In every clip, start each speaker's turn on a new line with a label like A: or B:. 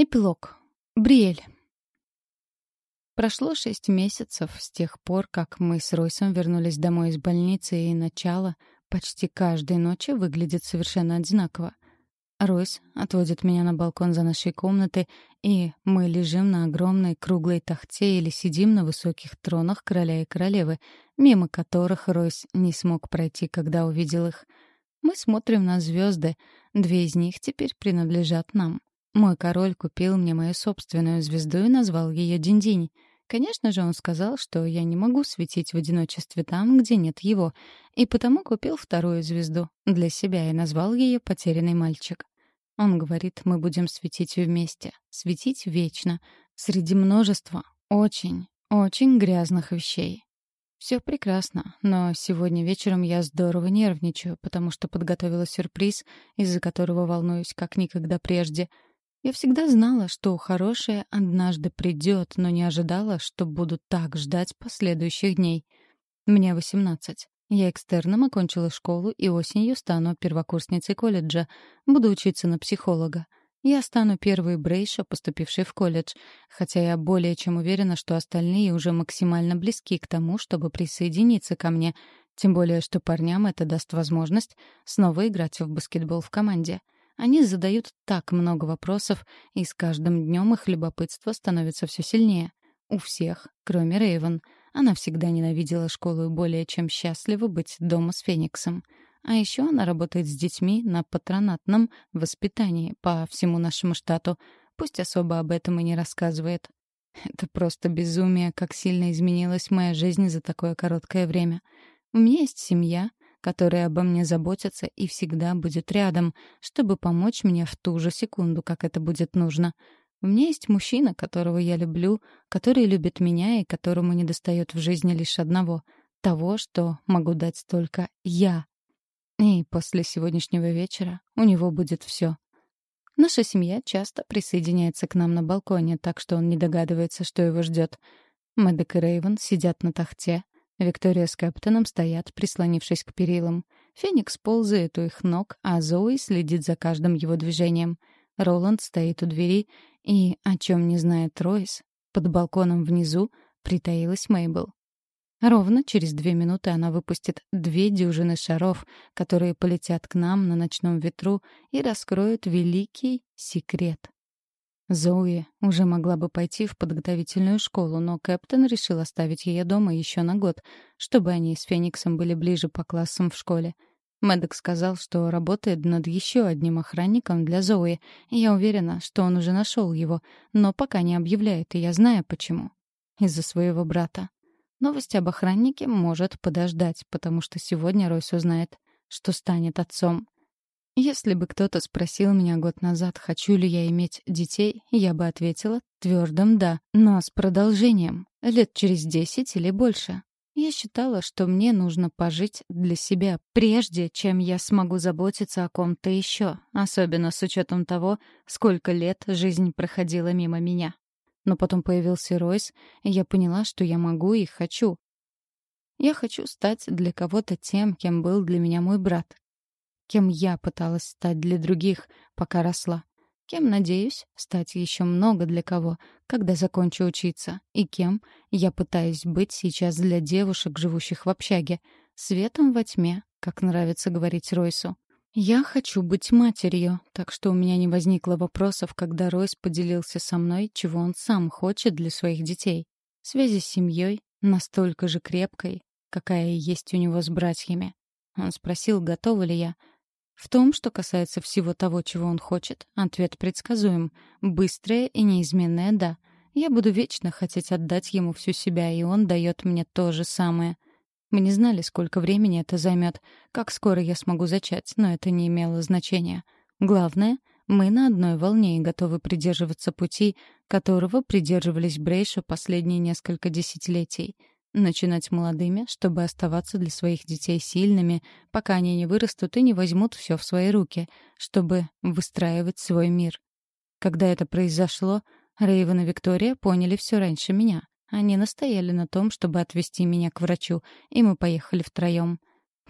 A: Эпилог. Бриэль. Прошло шесть месяцев с тех пор, как мы с Ройсом вернулись домой из больницы, и начало почти каждой ночи выглядит совершенно одинаково. Ройс отводит меня на балкон за нашей комнатой, и мы лежим на огромной круглой тахте или сидим на высоких тронах короля и королевы, мимо которых Ройс не смог пройти, когда увидел их. Мы смотрим на звезды, две из них теперь принадлежат нам. Мой король купил мне мою собственную звезду и назвал ее Динь-Динь. Конечно же, он сказал, что я не могу светить в одиночестве там, где нет его, и потому купил вторую звезду для себя и назвал ее «Потерянный мальчик». Он говорит, мы будем светить вместе, светить вечно, среди множества очень, очень грязных вещей. Все прекрасно, но сегодня вечером я здорово нервничаю, потому что подготовила сюрприз, из-за которого волнуюсь как никогда прежде — я всегда знала, что хорошее однажды придет, но не ожидала, что буду так ждать последующих дней. Мне 18. Я экстерном окончила школу и осенью стану первокурсницей колледжа. Буду учиться на психолога. Я стану первой брейша, поступившей в колледж, хотя я более чем уверена, что остальные уже максимально близки к тому, чтобы присоединиться ко мне, тем более что парням это даст возможность снова играть в баскетбол в команде. Они задают так много вопросов, и с каждым днем их любопытство становится все сильнее. У всех, кроме Рейвен. Она всегда ненавидела школу и более чем счастлива быть дома с Фениксом. А еще она работает с детьми на патронатном воспитании по всему нашему штату. Пусть особо об этом и не рассказывает. Это просто безумие, как сильно изменилась моя жизнь за такое короткое время. У меня есть семья, который обо мне заботится и всегда будет рядом, чтобы помочь мне в ту же секунду, как это будет нужно. У меня есть мужчина, которого я люблю, который любит меня и которому недостает в жизни лишь одного — того, что могу дать только я. И после сегодняшнего вечера у него будет все. Наша семья часто присоединяется к нам на балконе, так что он не догадывается, что его ждет. Мэддок и Рейвен сидят на тахте, Виктория с Кэптоном стоят, прислонившись к перилам. Феникс ползает у их ног, а Зои следит за каждым его движением. Роланд стоит у двери, и, о чем не знает Ройс, под балконом внизу притаилась Мейбл. Ровно через две минуты она выпустит две дюжины шаров, которые полетят к нам на ночном ветру и раскроют великий секрет. Зоуи уже могла бы пойти в подготовительную школу, но Кэптон решил оставить ее дома еще на год, чтобы они с Фениксом были ближе по классам в школе. Мэддок сказал, что работает над еще одним охранником для Зоуи, и я уверена, что он уже нашел его, но пока не объявляет, и я знаю почему. Из-за своего брата. Новость об охраннике может подождать, потому что сегодня Ройс узнает, что станет отцом. Если бы кто-то спросил меня год назад, хочу ли я иметь детей, я бы ответила твердым «да», но с продолжением, лет через десять или больше. Я считала, что мне нужно пожить для себя, прежде чем я смогу заботиться о ком-то еще, особенно с учетом того, сколько лет жизнь проходила мимо меня. Но потом появился Ройс, и я поняла, что я могу и хочу. Я хочу стать для кого-то тем, кем был для меня мой брат, кем я пыталась стать для других, пока росла, кем, надеюсь, стать еще много для кого, когда закончу учиться, и кем я пытаюсь быть сейчас для девушек, живущих в общаге, светом во тьме, как нравится говорить Ройсу. Я хочу быть матерью, так что у меня не возникло вопросов, когда Ройс поделился со мной, чего он сам хочет для своих детей. Связи с семьей настолько же крепкой, какая есть у него с братьями. Он спросил, готова ли я, в том, что касается всего того, чего он хочет, ответ предсказуем. Быстрое и неизменное «да». Я буду вечно хотеть отдать ему всю себя, и он дает мне то же самое. Мы не знали, сколько времени это займет, как скоро я смогу зачать, но это не имело значения. Главное, мы на одной волне и готовы придерживаться пути, которого придерживались Брейшу последние несколько десятилетий — Начинать молодыми, чтобы оставаться для своих детей сильными, пока они не вырастут и не возьмут все в свои руки, чтобы выстраивать свой мир. Когда это произошло, Рейвен и Виктория поняли все раньше меня. Они настояли на том, чтобы отвезти меня к врачу, и мы поехали втроем.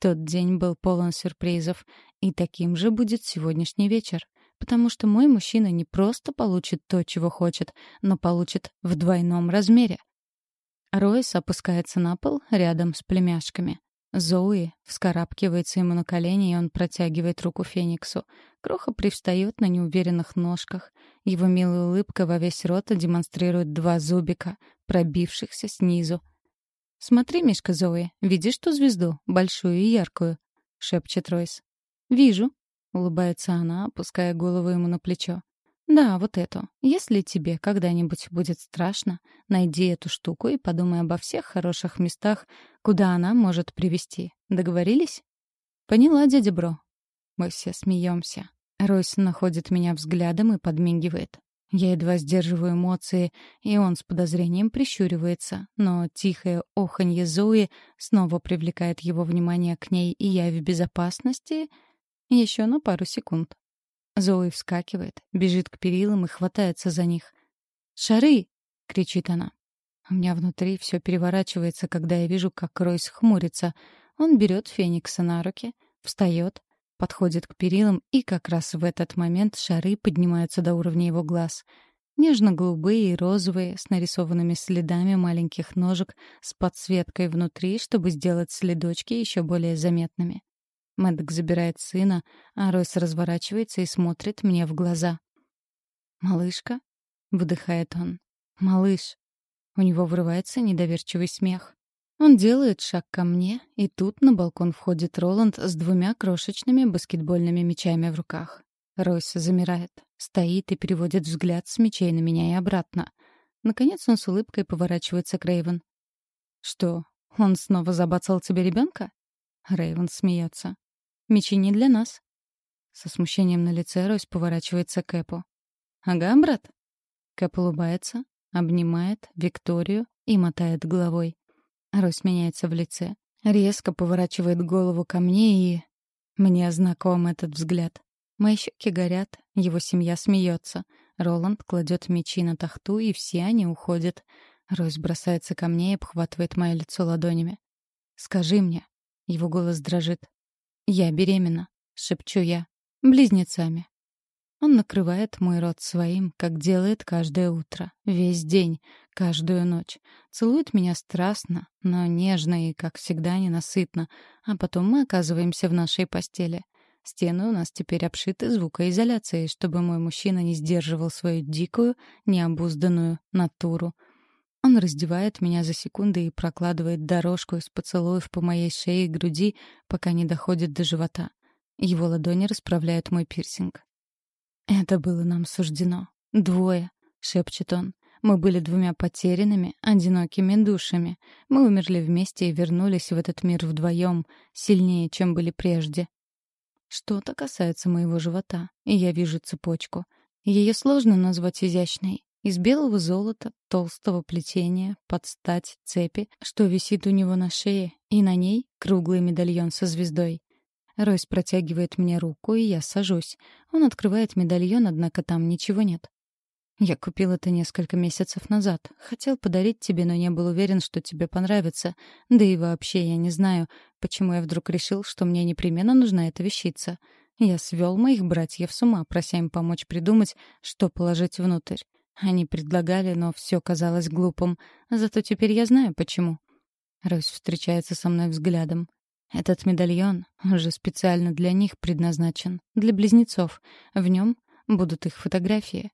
A: Тот день был полон сюрпризов, и таким же будет сегодняшний вечер. потому что мой мужчина не просто получит то, чего хочет, но получит в двойном размере. Ройс опускается на пол рядом с племяшками. Зоуи вскарабкивается ему на колени, и он протягивает руку Фениксу. Кроха привстает на неуверенных ножках. Его милая улыбка во весь рот демонстрирует два зубика, пробившихся снизу. «Смотри, Мишка Зои, видишь ту звезду, большую и яркую?» — шепчет Ройс. «Вижу», — улыбается она, опуская голову ему на плечо. «Да, вот эту. Если тебе когда-нибудь будет страшно, найди эту штуку и подумай обо всех хороших местах, куда она может привести. Договорились?» «Поняла, дядя Бро». Мы все смеемся. Ройс находит меня взглядом и подмигивает. Я едва сдерживаю эмоции, и он с подозрением прищуривается, но тихое оханье Зои снова привлекает его внимание к ней, и я в безопасности еще на пару секунд. Зои вскакивает, бежит к перилам и хватается за них. «Шары!» — кричит она. У меня внутри все переворачивается, когда я вижу, как Ройс хмурится. Он берет Феникса на руки, встает, подходит к перилам, и как раз в этот момент шары поднимаются до уровня его глаз. Нежно-голубые и розовые, с нарисованными следами маленьких ножек, с подсветкой внутри, чтобы сделать следочки еще более заметными. Мэддок забирает сына, а Ройс разворачивается и смотрит мне в глаза. «Малышка?» — выдыхает он. «Малыш». У него вырывается недоверчивый смех. Он делает шаг ко мне, и тут на балкон входит Роланд с двумя крошечными баскетбольными мячами в руках. Ройс замирает, стоит и переводит взгляд с мячей на меня и обратно. Наконец он с улыбкой поворачивается к Рейвен. «Что, он снова забацал тебе ребенка?» Рейвен смеется. Мечи не для нас. Со смущением на лице Ройс поворачивается к Эпу. «Ага, брат?» Кэп улыбается, обнимает Викторию и мотает головой. Ройс меняется в лице, резко поворачивает голову ко мне и... Мне знаком этот взгляд. Мои щеки горят, его семья смеется. Роланд кладет мечи на тахту, и все они уходят. Ройс бросается ко мне и обхватывает мое лицо ладонями. «Скажи мне». Его голос дрожит. «Я беременна», — шепчу я. «Близнецами». Он накрывает мой рот своим, как делает каждое утро, весь день, каждую ночь. Целует меня страстно, но нежно и, как всегда, ненасытно. А потом мы оказываемся в нашей постели. Стены у нас теперь обшиты звукоизоляцией, чтобы мой мужчина не сдерживал свою дикую, необузданную натуру. Он раздевает меня за секунды и прокладывает дорожку из поцелуев по моей шее и груди, пока не доходит до живота. Его ладони расправляют мой пирсинг. «Это было нам суждено. Двое», — шепчет он. «Мы были двумя потерянными, одинокими душами. Мы умерли вместе и вернулись в этот мир вдвоем, сильнее, чем были прежде». Что-то касается моего живота, и я вижу цепочку. Ее сложно назвать изящной. Из белого золота, толстого плетения, под стать цепи, что висит у него на шее, и на ней круглый медальон со звездой. Ройс протягивает мне руку, и я сажусь. Он открывает медальон, однако там ничего нет. Я купил это несколько месяцев назад. Хотел подарить тебе, но не был уверен, что тебе понравится. Да и вообще я не знаю, почему я вдруг решил, что мне непременно нужна эта вещица. Я свел моих братьев с ума, прося им помочь придумать, что положить внутрь. Они предлагали, но все казалось глупым. Зато теперь я знаю, почему. Ройс встречается со мной взглядом. Этот медальон уже специально для них предназначен, для близнецов. В нем будут их фотографии.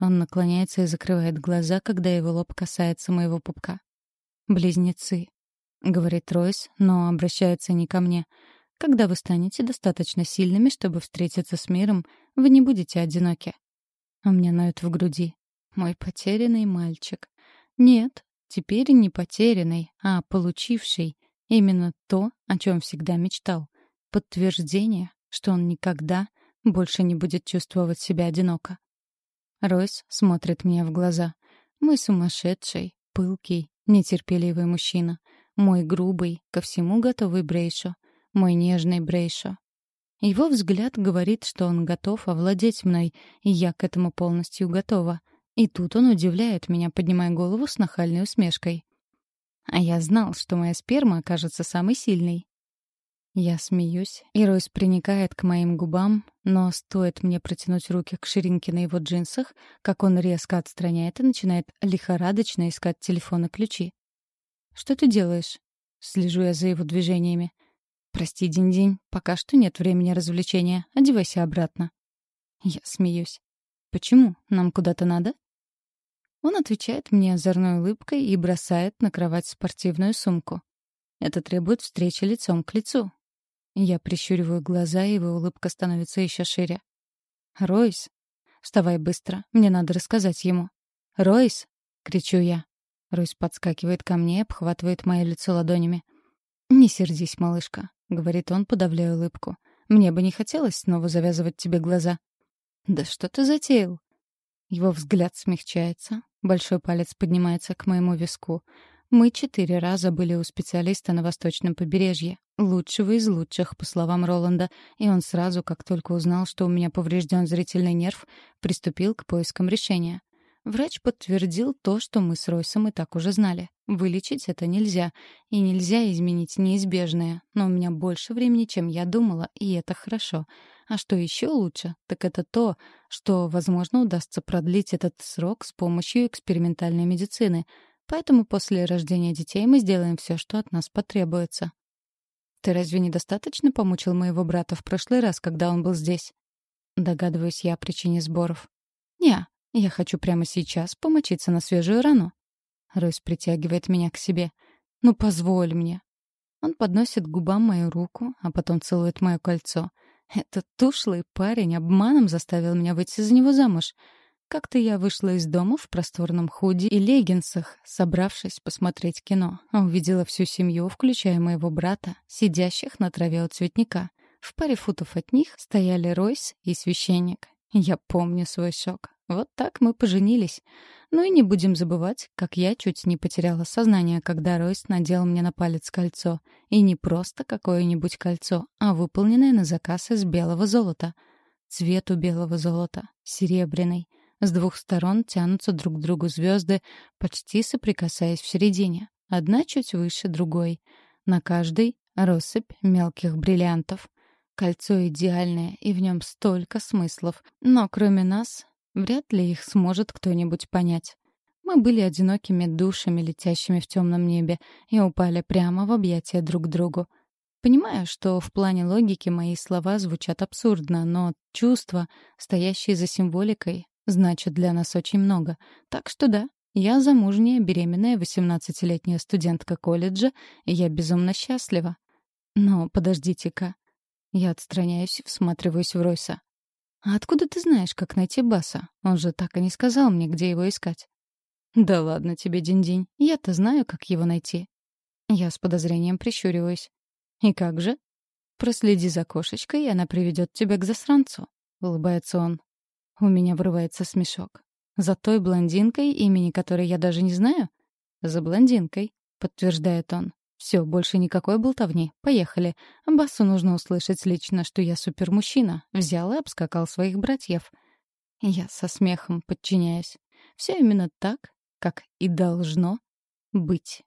A: Он наклоняется и закрывает глаза, когда его лоб касается моего пупка. «Близнецы», — говорит Ройс, но обращается не ко мне. «Когда вы станете достаточно сильными, чтобы встретиться с миром, вы не будете одиноки». У меня ноет в груди. Мой потерянный мальчик. Нет, теперь не потерянный, а получивший именно то, о чем всегда мечтал. Подтверждение, что он никогда больше не будет чувствовать себя одиноко. Ройс смотрит мне в глаза. Мой сумасшедший, пылкий, нетерпеливый мужчина. Мой грубый, ко всему готовый Брейшо. Мой нежный Брейшо. Его взгляд говорит, что он готов овладеть мной, и я к этому полностью готова — и тут он удивляет меня, поднимая голову с нахальной усмешкой. А я знал, что моя сперма окажется самой сильной. Я смеюсь, и Ройс приникает к моим губам, но стоит мне протянуть руки к ширинке на его джинсах, как он резко отстраняет и начинает лихорадочно искать телефон и ключи. «Что ты делаешь?» Слежу я за его движениями. «Прости, день-день, пока что нет времени развлечения. Одевайся обратно». Я смеюсь. «Почему? Нам куда-то надо?» Он отвечает мне озорной улыбкой и бросает на кровать спортивную сумку. Это требует встречи лицом к лицу. Я прищуриваю глаза, и его улыбка становится еще шире. «Ройс!» «Вставай быстро, мне надо рассказать ему». «Ройс!» — кричу я. Ройс подскакивает ко мне и обхватывает мое лицо ладонями. «Не сердись, малышка», — говорит он, подавляя улыбку. «Мне бы не хотелось снова завязывать тебе глаза». «Да что ты затеял?» Его взгляд смягчается, большой палец поднимается к моему виску. Мы четыре раза были у специалиста на восточном побережье, лучшего из лучших, по словам Роланда, и он сразу, как только узнал, что у меня поврежден зрительный нерв, приступил к поискам решения. Врач подтвердил то, что мы с Ройсом и так уже знали. Вылечить это нельзя, и нельзя изменить неизбежное, но у меня больше времени, чем я думала, и это хорошо. А что еще лучше, так это то, что, возможно, удастся продлить этот срок с помощью экспериментальной медицины — Поэтому после рождения детей мы сделаем все, что от нас потребуется. Ты разве недостаточно помучил моего брата в прошлый раз, когда он был здесь? Догадываюсь я о причине сборов. Не, я хочу прямо сейчас помочиться на свежую рану. Ройс притягивает меня к себе. Ну, позволь мне. Он подносит к губам мою руку, а потом целует мое кольцо. Этот тушлый парень обманом заставил меня выйти за него замуж. Как-то я вышла из дома в просторном худи и леггинсах, собравшись посмотреть кино, увидела всю семью, включая моего брата, сидящих на траве у цветника. В паре футов от них стояли Ройс и священник. Я помню свой шок. Вот так мы поженились. Ну и не будем забывать, как я чуть не потеряла сознание, когда Ройс надел мне на палец кольцо. И не просто какое-нибудь кольцо, а выполненное на заказ из белого золота. Цвет у белого золота — серебряный — с двух сторон тянутся друг к другу звезды, почти соприкасаясь в середине. Одна чуть выше другой. На каждой — россыпь мелких бриллиантов. Кольцо идеальное, и в нем столько смыслов. Но кроме нас, вряд ли их сможет кто-нибудь понять. Мы были одинокими душами, летящими в темном небе, и упали прямо в объятия друг к другу. Понимаю, что в плане логики мои слова звучат абсурдно, но чувства, стоящие за символикой, значит для нас очень много. Так что да, я замужняя, беременная, 18-летняя студентка колледжа, и я безумно счастлива. Но подождите-ка. Я отстраняюсь и всматриваюсь в Ройса. «А откуда ты знаешь, как найти Баса? Он же так и не сказал мне, где его искать». «Да ладно тебе, день-день. Я-то знаю, как его найти». Я с подозрением прищуриваюсь. «И как же?» «Проследи за кошечкой, и она приведет тебя к засранцу», — улыбается он. У меня врывается смешок. За той блондинкой, имени которой я даже не знаю? За блондинкой, подтверждает он. Все, больше никакой болтовни. Поехали. Басу нужно услышать лично, что я супермужчина. Взял и обскакал своих братьев. Я со смехом подчиняюсь. Все именно так, как и должно быть.